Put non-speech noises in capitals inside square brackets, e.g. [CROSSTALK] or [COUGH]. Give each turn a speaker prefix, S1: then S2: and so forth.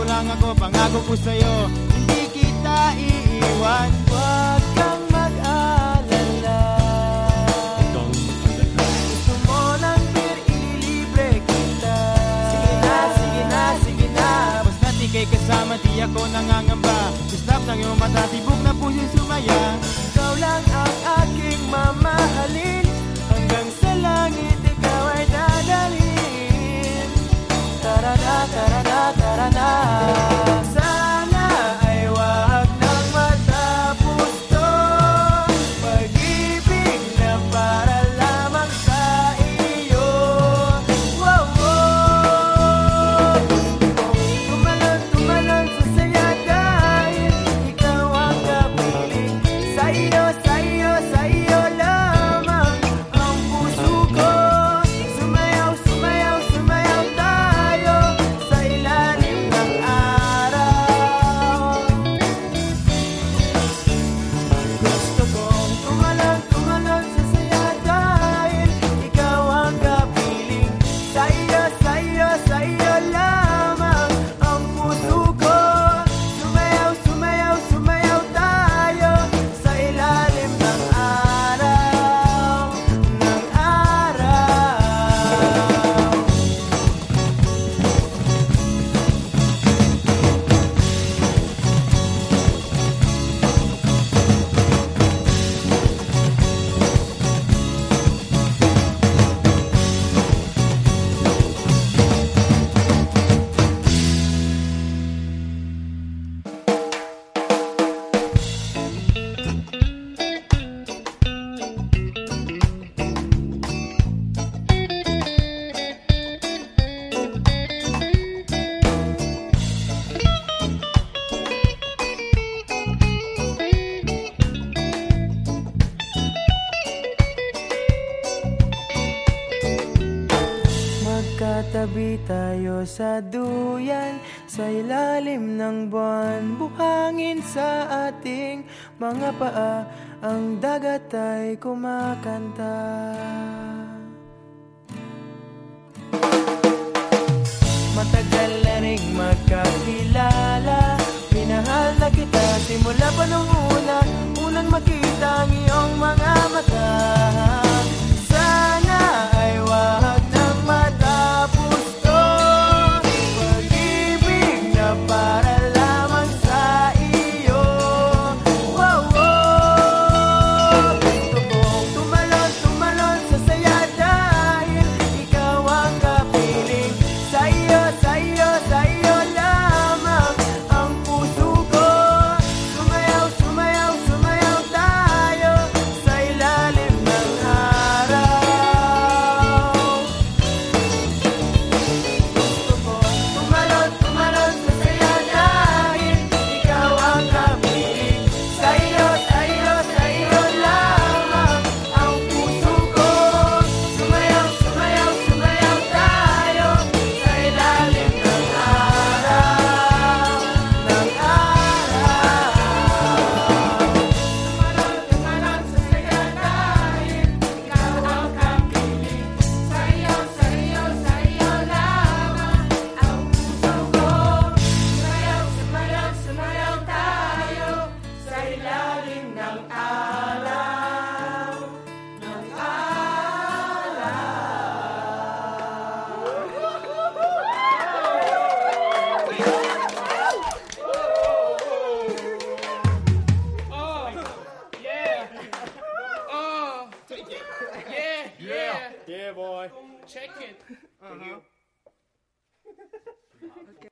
S1: Nandito lang ako, pangako ko sa'yo Hindi kita iiwan. Huwag kang mag-alala. Gusto mo lang bir ililibre kita. Sige na, sige na, sige na. Bas na di kay kasama, di ako nangangamba. Sa slap ng iyong mata, tibok na puso sumaya. Ikaw lang ang akin Magtabi tayo sa duyan Sa ilalim ng buwan. Buhangin sa ating mga paa Ang dagat ay kumakanta. Matagal na rin magka
S2: Yeah, boy.
S3: Check it.
S2: Uh-huh. [LAUGHS] okay.